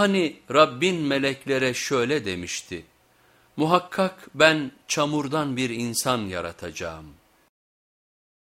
Hani Rabbin meleklere şöyle demişti, muhakkak ben çamurdan bir insan yaratacağım.''